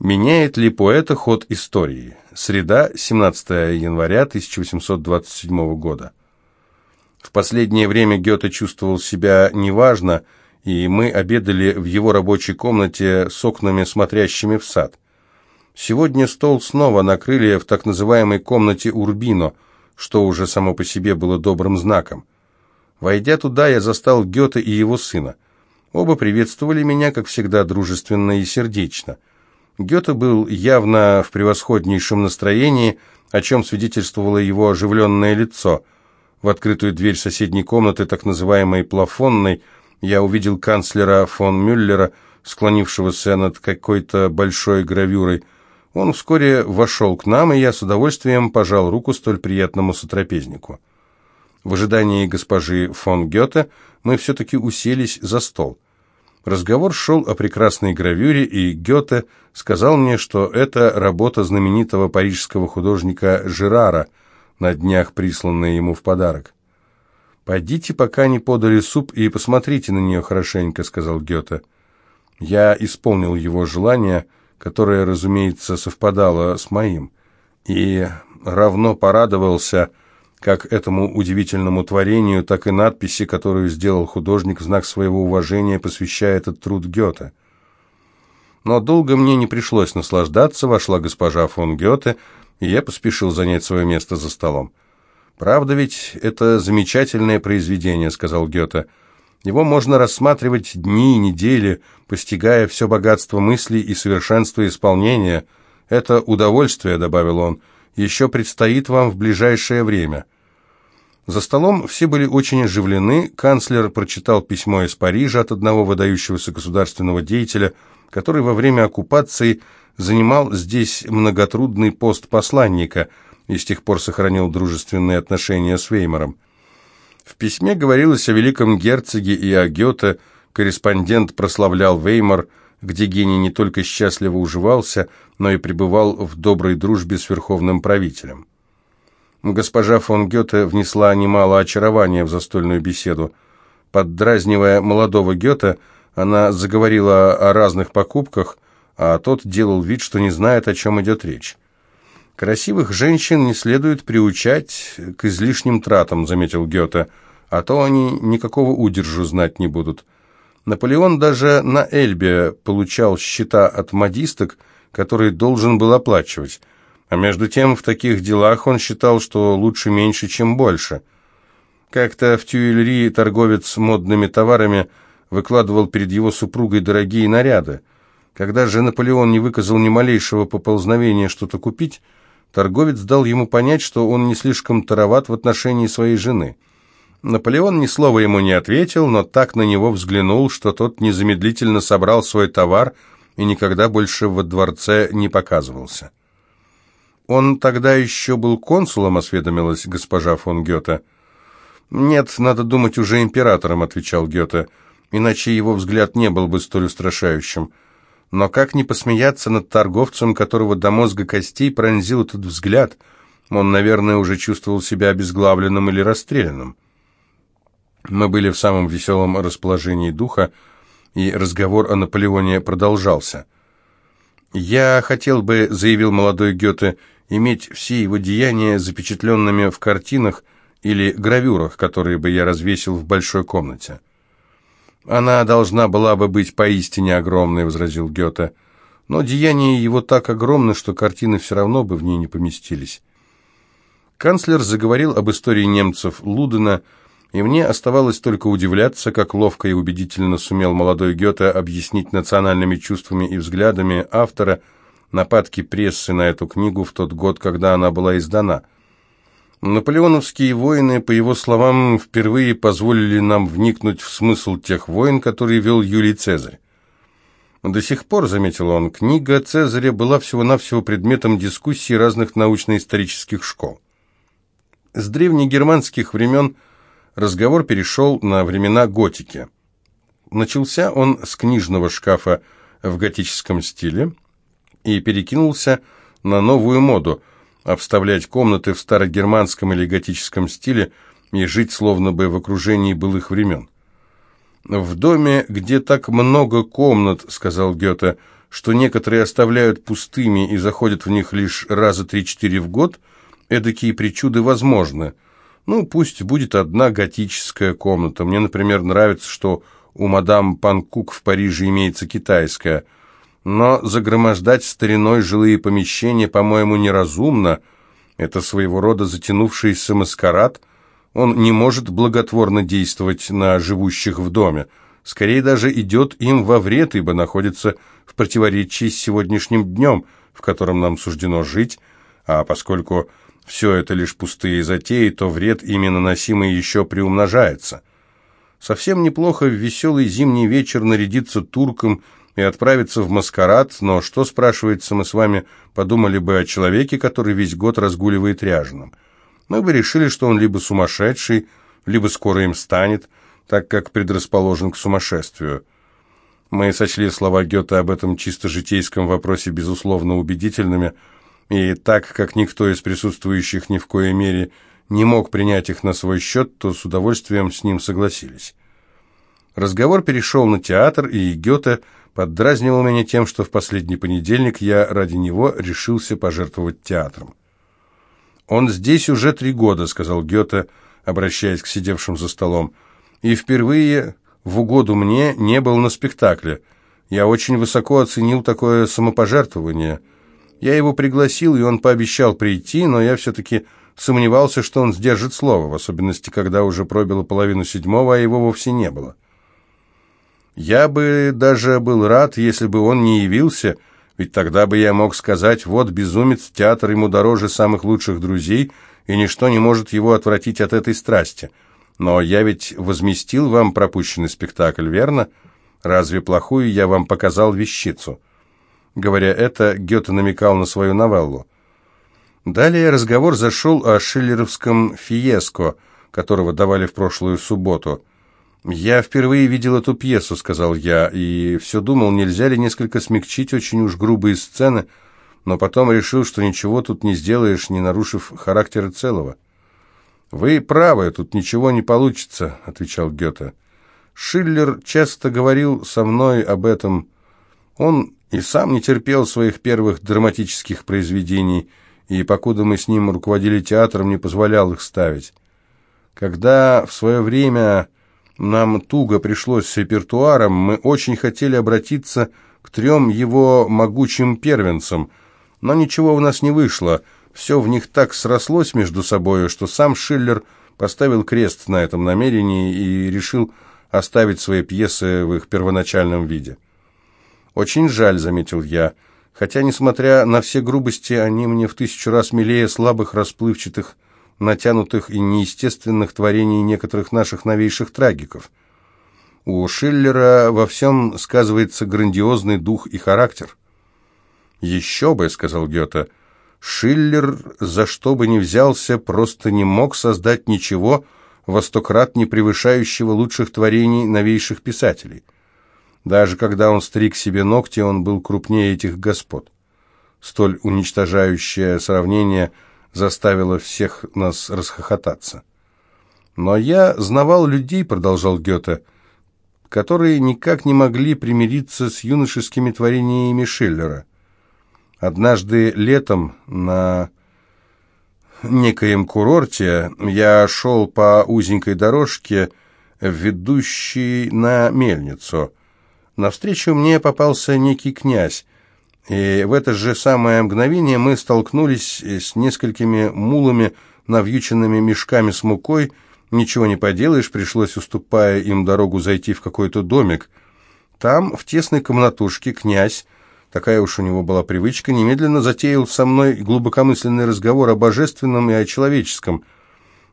Меняет ли поэта ход истории? Среда, 17 января 1827 года. В последнее время Гёте чувствовал себя неважно, и мы обедали в его рабочей комнате с окнами, смотрящими в сад. Сегодня стол снова накрыли в так называемой комнате Урбино, что уже само по себе было добрым знаком. Войдя туда, я застал Гёте и его сына. Оба приветствовали меня, как всегда, дружественно и сердечно. Гёте был явно в превосходнейшем настроении, о чем свидетельствовало его оживленное лицо. В открытую дверь соседней комнаты, так называемой «плафонной», я увидел канцлера фон Мюллера, склонившегося над какой-то большой гравюрой. Он вскоре вошел к нам, и я с удовольствием пожал руку столь приятному сотрапезнику. В ожидании госпожи фон Гёте мы все-таки уселись за стол. Разговор шел о прекрасной гравюре, и Гёте сказал мне, что это работа знаменитого парижского художника Жерара, на днях присланная ему в подарок. «Пойдите, пока не подали суп, и посмотрите на нее хорошенько», — сказал Гёте. Я исполнил его желание, которое, разумеется, совпадало с моим, и равно порадовался, как этому удивительному творению, так и надписи, которую сделал художник в знак своего уважения, посвящая этот труд Гёте. Но долго мне не пришлось наслаждаться, вошла госпожа фон Гёте, и я поспешил занять свое место за столом. «Правда ведь это замечательное произведение», — сказал Гёте. «Его можно рассматривать дни и недели, постигая все богатство мыслей и совершенство исполнения. Это удовольствие», — добавил он, — еще предстоит вам в ближайшее время. За столом все были очень оживлены, канцлер прочитал письмо из Парижа от одного выдающегося государственного деятеля, который во время оккупации занимал здесь многотрудный пост посланника и с тех пор сохранил дружественные отношения с Веймаром. В письме говорилось о великом герцоге и о Гёте, корреспондент прославлял Веймар – где гений не только счастливо уживался, но и пребывал в доброй дружбе с верховным правителем. Госпожа фон Гёте внесла немало очарования в застольную беседу. Поддразнивая молодого Гёте, она заговорила о разных покупках, а тот делал вид, что не знает, о чем идет речь. «Красивых женщин не следует приучать к излишним тратам», — заметил Гёте, «а то они никакого удержу знать не будут». Наполеон даже на Эльбе получал счета от модисток, которые должен был оплачивать. А между тем, в таких делах он считал, что лучше меньше, чем больше. Как-то в Тюильри торговец модными товарами выкладывал перед его супругой дорогие наряды. Когда же Наполеон не выказал ни малейшего поползновения что-то купить, торговец дал ему понять, что он не слишком тароват в отношении своей жены – Наполеон ни слова ему не ответил, но так на него взглянул, что тот незамедлительно собрал свой товар и никогда больше во дворце не показывался. «Он тогда еще был консулом», — осведомилась госпожа фон Гёте. «Нет, надо думать, уже императором», — отвечал Гёте, «иначе его взгляд не был бы столь устрашающим. Но как не посмеяться над торговцем, которого до мозга костей пронзил этот взгляд? Он, наверное, уже чувствовал себя обезглавленным или расстрелянным». Мы были в самом веселом расположении духа, и разговор о Наполеоне продолжался. «Я хотел бы», — заявил молодой Гёте, — «иметь все его деяния запечатленными в картинах или гравюрах, которые бы я развесил в большой комнате». «Она должна была бы быть поистине огромной», — возразил Гёте. «Но деяния его так огромны, что картины все равно бы в ней не поместились». Канцлер заговорил об истории немцев Лудена, — и мне оставалось только удивляться, как ловко и убедительно сумел молодой Гёте объяснить национальными чувствами и взглядами автора нападки прессы на эту книгу в тот год, когда она была издана. Наполеоновские войны, по его словам, впервые позволили нам вникнуть в смысл тех войн, которые вел Юлий Цезарь. До сих пор, заметил он, книга Цезаря была всего-навсего предметом дискуссий разных научно-исторических школ. С древнегерманских времен – разговор перешел на времена готики. Начался он с книжного шкафа в готическом стиле и перекинулся на новую моду – обставлять комнаты в старогерманском или готическом стиле и жить словно бы в окружении былых времен. «В доме, где так много комнат, — сказал Гёте, — что некоторые оставляют пустыми и заходят в них лишь раза три-четыре в год, эдакие причуды возможны. Ну, пусть будет одна готическая комната. Мне, например, нравится, что у мадам Панкук в Париже имеется китайская. Но загромождать стариной жилые помещения, по-моему, неразумно. Это своего рода затянувшийся маскарад. Он не может благотворно действовать на живущих в доме. Скорее даже идет им во вред, ибо находится в противоречии с сегодняшним днем, в котором нам суждено жить, а поскольку все это лишь пустые затеи, то вред, ими наносимый, еще приумножается. Совсем неплохо в веселый зимний вечер нарядиться турком и отправиться в маскарад, но что, спрашивается, мы с вами подумали бы о человеке, который весь год разгуливает ряженым? Мы бы решили, что он либо сумасшедший, либо скоро им станет, так как предрасположен к сумасшествию. Мы сочли слова Гёте об этом чисто житейском вопросе безусловно убедительными, и так как никто из присутствующих ни в коей мере не мог принять их на свой счет, то с удовольствием с ним согласились. Разговор перешел на театр, и Гёте поддразнивал меня тем, что в последний понедельник я ради него решился пожертвовать театром. «Он здесь уже три года», — сказал Гёте, обращаясь к сидевшим за столом, «и впервые в угоду мне не был на спектакле. Я очень высоко оценил такое самопожертвование. Я его пригласил, и он пообещал прийти, но я все-таки сомневался, что он сдержит слово, в особенности, когда уже пробило половину седьмого, а его вовсе не было. Я бы даже был рад, если бы он не явился, ведь тогда бы я мог сказать, вот безумец, театр ему дороже самых лучших друзей, и ничто не может его отвратить от этой страсти. Но я ведь возместил вам пропущенный спектакль, верно? Разве плохую я вам показал вещицу?» Говоря это, Гёте намекал на свою новеллу. Далее разговор зашел о шиллеровском «Фиеско», которого давали в прошлую субботу. «Я впервые видел эту пьесу», — сказал я, и все думал, нельзя ли несколько смягчить очень уж грубые сцены, но потом решил, что ничего тут не сделаешь, не нарушив характера целого. «Вы правы, тут ничего не получится», — отвечал Гёте. «Шиллер часто говорил со мной об этом. Он и сам не терпел своих первых драматических произведений, и, покуда мы с ним руководили театром, не позволял их ставить. Когда в свое время нам туго пришлось с репертуаром, мы очень хотели обратиться к трем его могучим первенцам, но ничего у нас не вышло — все в них так срослось между собою, что сам Шиллер поставил крест на этом намерении и решил оставить свои пьесы в их первоначальном виде. «Очень жаль», — заметил я, хотя, несмотря на все грубости, они мне в тысячу раз милее слабых, расплывчатых, натянутых и неестественных творений некоторых наших новейших трагиков. У Шиллера во всем сказывается грандиозный дух и характер. «Еще бы», — сказал Гёте, — Шиллер, за что бы ни взялся, просто не мог создать ничего, во сто крат не превышающего лучших творений новейших писателей. Даже когда он стриг себе ногти, он был крупнее этих господ. Столь уничтожающее сравнение заставило всех нас расхохотаться. «Но я знавал людей», — продолжал Гёте, — «которые никак не могли примириться с юношескими творениями Шиллера. Однажды летом на некоем курорте я шел по узенькой дорожке, ведущей на мельницу. Навстречу мне попался некий князь, и в это же самое мгновение мы столкнулись с несколькими мулами, навьюченными мешками с мукой. Ничего не поделаешь, пришлось, уступая им дорогу, зайти в какой-то домик. Там, в тесной комнатушке, князь такая уж у него была привычка, немедленно затеял со мной глубокомысленный разговор о божественном и о человеческом.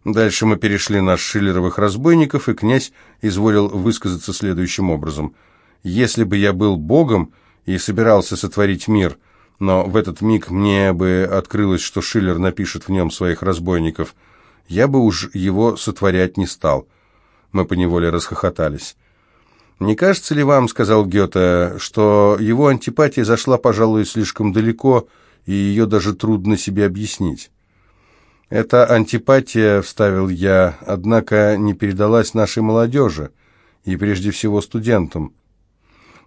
Дальше мы перешли на шиллеровых разбойников, и князь изволил высказаться следующим образом. «Если бы я был богом и собирался сотворить мир, но в этот миг мне бы открылось, что Шиллер напишет в нем своих разбойников, я бы уж его сотворять не стал». Мы поневоле расхохотались. «Не кажется ли вам, — сказал Гёте, — что его антипатия зашла, пожалуй, слишком далеко, и ее даже трудно себе объяснить?» «Эта антипатия, — вставил я, — однако не передалась нашей молодежи, и прежде всего студентам.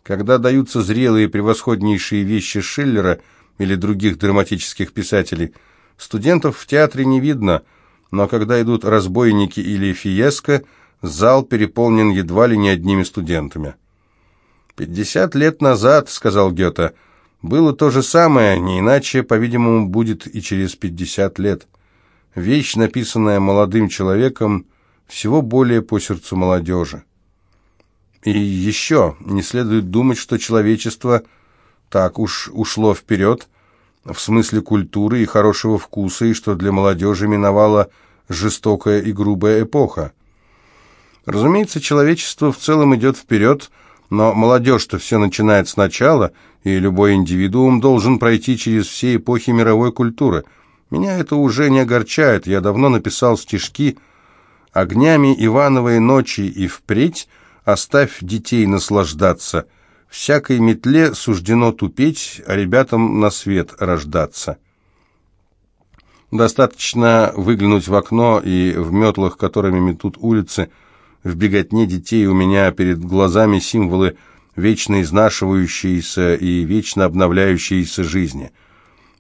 Когда даются зрелые превосходнейшие вещи Шиллера или других драматических писателей, студентов в театре не видно, но когда идут разбойники или фиеско, зал переполнен едва ли не одними студентами. «Пятьдесят лет назад, — сказал Гёте, — было то же самое, не иначе, по-видимому, будет и через пятьдесят лет. Вещь, написанная молодым человеком, всего более по сердцу молодежи. И еще не следует думать, что человечество так уж ушло вперед, в смысле культуры и хорошего вкуса, и что для молодежи миновала жестокая и грубая эпоха. Разумеется, человечество в целом идет вперед, но молодежь-то все начинает сначала, и любой индивидуум должен пройти через все эпохи мировой культуры. Меня это уже не огорчает, я давно написал стишки «Огнями Ивановой ночи и впредь оставь детей наслаждаться, всякой метле суждено тупеть, а ребятам на свет рождаться». Достаточно выглянуть в окно, и в метлах, которыми метут улицы, в беготне детей у меня перед глазами символы вечно изнашивающиеся и вечно обновляющиеся жизни.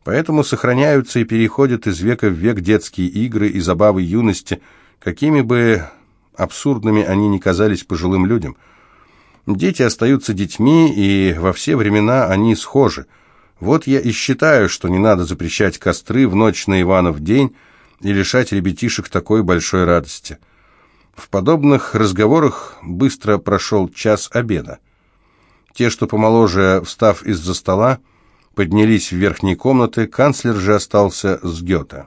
Поэтому сохраняются и переходят из века в век детские игры и забавы юности, какими бы абсурдными они ни казались пожилым людям. Дети остаются детьми, и во все времена они схожи. Вот я и считаю, что не надо запрещать костры в ночь на Иванов день и лишать ребятишек такой большой радости. В подобных разговорах быстро прошел час обеда. Те, что помоложе, встав из-за стола, поднялись в верхние комнаты, канцлер же остался с Гёте.